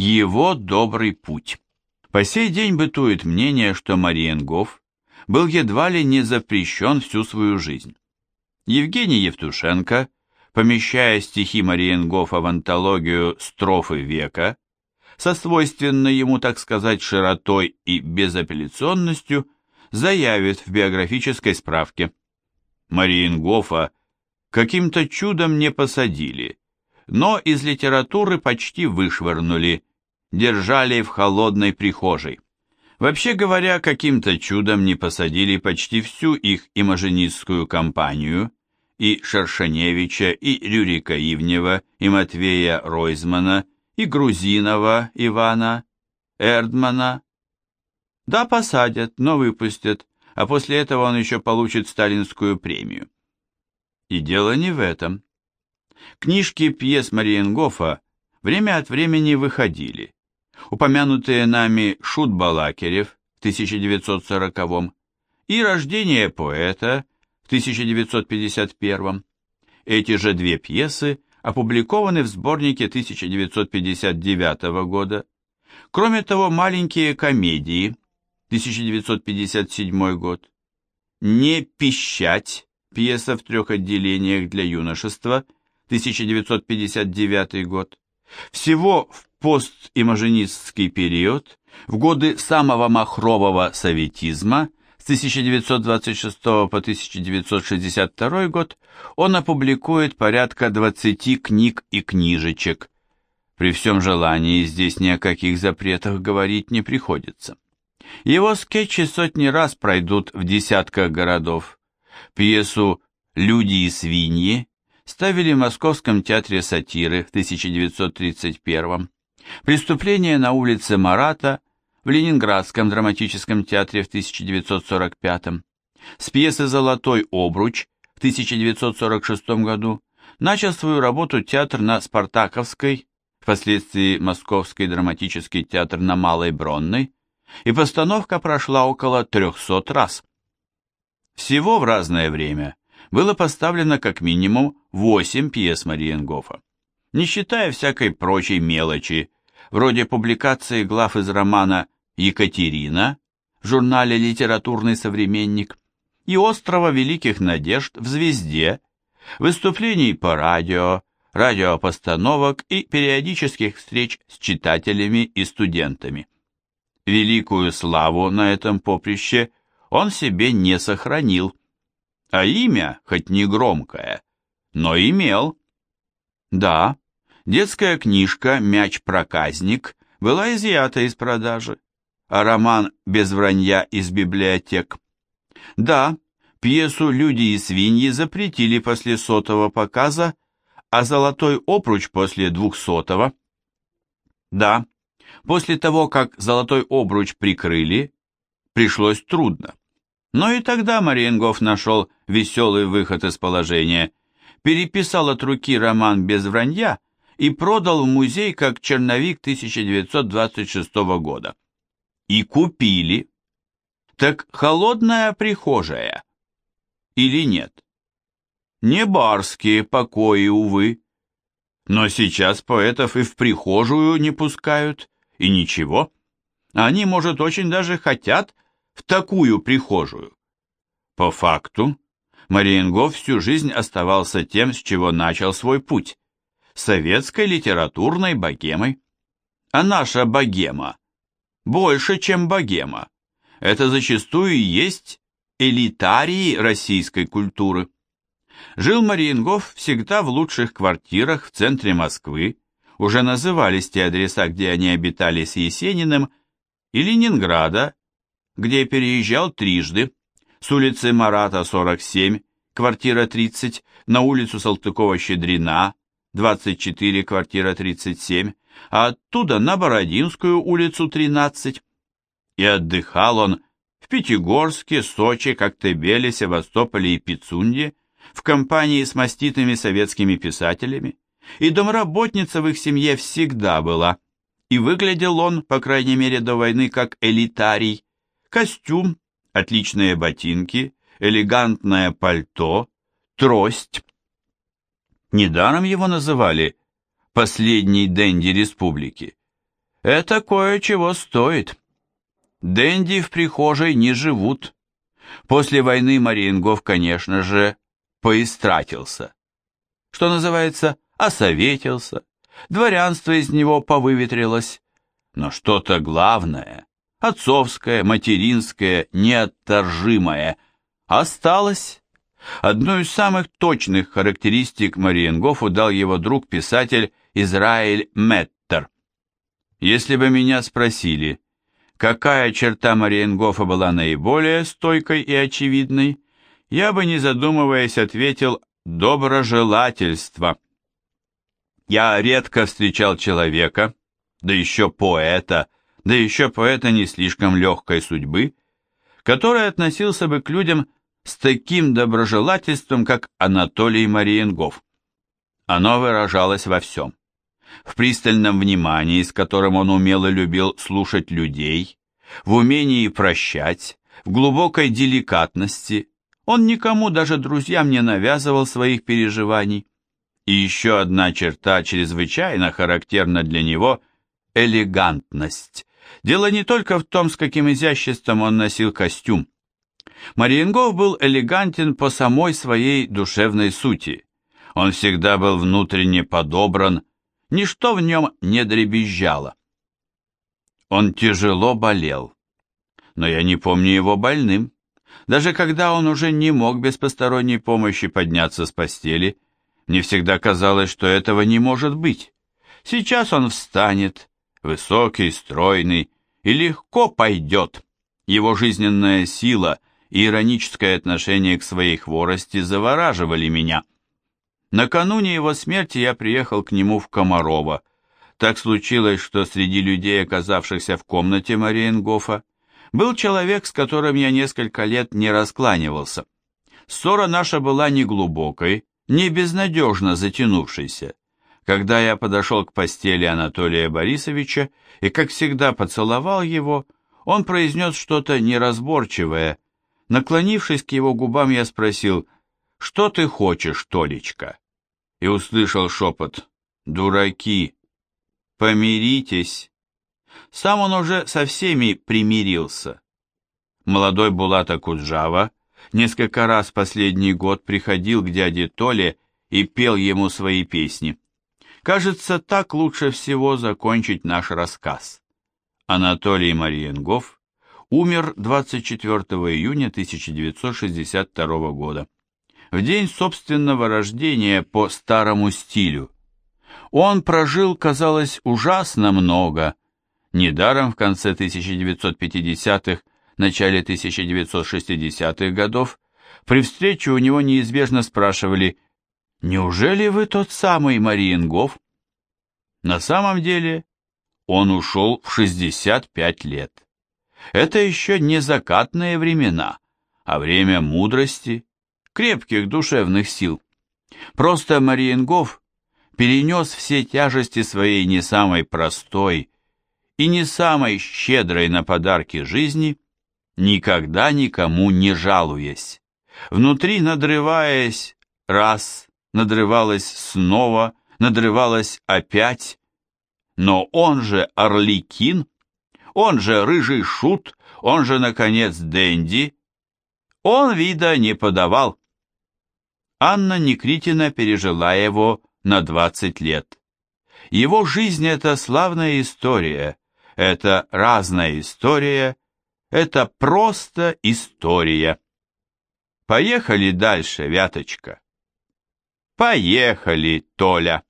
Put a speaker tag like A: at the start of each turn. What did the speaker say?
A: Его добрый путь. По сей день бытует мнение, что Мариенгоф был едва ли не запрещен всю свою жизнь. Евгений Евтушенко, помещая стихи Мариенгофа в антологию «Строфы века», со свойственной ему, так сказать, широтой и безапелляционностью, заявит в биографической справке. Мариенгофа каким-то чудом не посадили, но из литературы почти вышвырнули, держали в холодной прихожей. Вообще говоря, каким-то чудом не посадили почти всю их имажинистскую компанию, и Шершеневича, и Рюрика Ивнева, и Матвея Ройзмана, и Грузинова Ивана, Эрдмана. Да, посадят, но выпустят, а после этого он еще получит сталинскую премию. И дело не в этом. Книжки пьес Мариенгофа время от времени выходили упомянутые нами Шут Балакирев в 1940 и «Рождение поэта» в 1951 Эти же две пьесы опубликованы в сборнике 1959 года. Кроме того, «Маленькие комедии» 1957 год, «Не пищать» пьеса в трех отделениях для юношества 1959 год. Всего в постимажинистский период, в годы самого махрового советизма, с 1926 по 1962 год, он опубликует порядка 20 книг и книжечек. При всем желании здесь ни о каких запретах говорить не приходится. Его скетчи сотни раз пройдут в десятках городов. Пьесу «Люди и свиньи» ставили в Московском театре сатиры в 1931 Преступление на улице Марата в Ленинградском драматическом театре в 1945 С пьесы «Золотой обруч» в 1946 году начал свою работу театр на Спартаковской, впоследствии Московский драматический театр на Малой Бронной, и постановка прошла около 300 раз. Всего в разное время было поставлено как минимум 8 пьес Мариенгофа. Не считая всякой прочей мелочи, вроде публикации глав из романа «Екатерина» в журнале «Литературный современник» и «Острова великих надежд» в «Звезде», выступлений по радио, радиопостановок и периодических встреч с читателями и студентами. Великую славу на этом поприще он себе не сохранил, а имя, хоть не громкое, но имел. Да, Детская книжка «Мяч-проказник» была изъята из продажи, а роман «Без вранья» из библиотек. Да, пьесу «Люди и свиньи» запретили после сотого показа, а «Золотой обруч» после двухсотого. Да, после того, как «Золотой обруч» прикрыли, пришлось трудно. Но и тогда Мариенгоф нашел веселый выход из положения, переписал от руки роман «Без вранья» и продал в музей как черновик 1926 года. И купили. Так холодная прихожая. Или нет? Не барские покои, увы. Но сейчас поэтов и в прихожую не пускают, и ничего. Они, может, очень даже хотят в такую прихожую. По факту, Мариенгоф всю жизнь оставался тем, с чего начал свой путь советской литературной богемой. А наша богема больше, чем богема. Это зачастую и есть элитарии российской культуры. Жил Мариенгоф всегда в лучших квартирах в центре Москвы, уже назывались те адреса, где они обитали с Есениным, и Ленинграда, где переезжал трижды, с улицы Марата, 47, квартира 30, на улицу Салтыкова-Щедрина, 24, квартира 37, а оттуда на Бородинскую улицу 13. И отдыхал он в Пятигорске, Сочи, Коктебеле, Севастополе и Пицунде в компании с маститыми советскими писателями, и домработница в их семье всегда была, и выглядел он, по крайней мере до войны, как элитарий. Костюм, отличные ботинки, элегантное пальто, трость, Недаром его называли «последний денди республики». Это кое-чего стоит. Дэнди в прихожей не живут. После войны Мариенгов, конечно же, поистратился. Что называется, осоветился, дворянство из него повыветрилось, но что-то главное, отцовское, материнское, неотторжимое, осталось. Одну из самых точных характеристик Мариенгофу дал его друг-писатель Израиль Меттер. Если бы меня спросили, какая черта Мариенгофа была наиболее стойкой и очевидной, я бы, не задумываясь, ответил «доброжелательство». Я редко встречал человека, да еще поэта, да еще поэта не слишком легкой судьбы, который относился бы к людям с таким доброжелательством, как Анатолий Мариенгов. Оно выражалось во всем. В пристальном внимании, с которым он умело любил слушать людей, в умении прощать, в глубокой деликатности. Он никому, даже друзьям, не навязывал своих переживаний. И еще одна черта, чрезвычайно характерна для него – элегантность. Дело не только в том, с каким изяществом он носил костюм. Мариенгов был элегантен по самой своей душевной сути. Он всегда был внутренне подобран, ничто в нем не дребезжало. Он тяжело болел, но я не помню его больным. Даже когда он уже не мог без посторонней помощи подняться с постели – мне всегда казалось, что этого не может быть. Сейчас он встанет, высокий, стройный, и легко пойдет. Его жизненная сила и ироническое отношение к своей хворости завораживали меня. Накануне его смерти я приехал к нему в Комарово. Так случилось, что среди людей, оказавшихся в комнате Мариенгофа, был человек, с которым я несколько лет не раскланивался. Ссора наша была неглубокой, не безнадежно затянувшийся. Когда я подошел к постели Анатолия Борисовича и, как всегда, поцеловал его, он произнес что-то неразборчивое. Наклонившись к его губам, я спросил, «Что ты хочешь, Толечка?» И услышал шепот, «Дураки! Помиритесь!» Сам он уже со всеми примирился. Молодой Булата Куджава несколько раз последний год приходил к дяде Толе и пел ему свои песни. Кажется, так лучше всего закончить наш рассказ. Анатолий Мариенгов умер 24 июня 1962 года, в день собственного рождения по старому стилю. Он прожил, казалось, ужасно много. Недаром в конце 1950-х начале 1960-х годов, при встрече у него неизбежно спрашивали «Неужели вы тот самый Мариенгов?» На самом деле он ушел в 65 лет. Это еще не закатные времена, а время мудрости, крепких душевных сил. Просто Мариенгов перенес все тяжести своей не самой простой и не самой щедрой на подарки жизни – никогда никому не жалуясь. Внутри надрываясь раз, надрывалась снова, надрывалась опять. Но он же Орликин, он же Рыжий Шут, он же, наконец, Дэнди. Он вида не подавал. Анна Никритина пережила его на 20 лет. Его жизнь — это славная история, это разная история — это просто история. Поехали дальше, Вяточка. Поехали, Толя.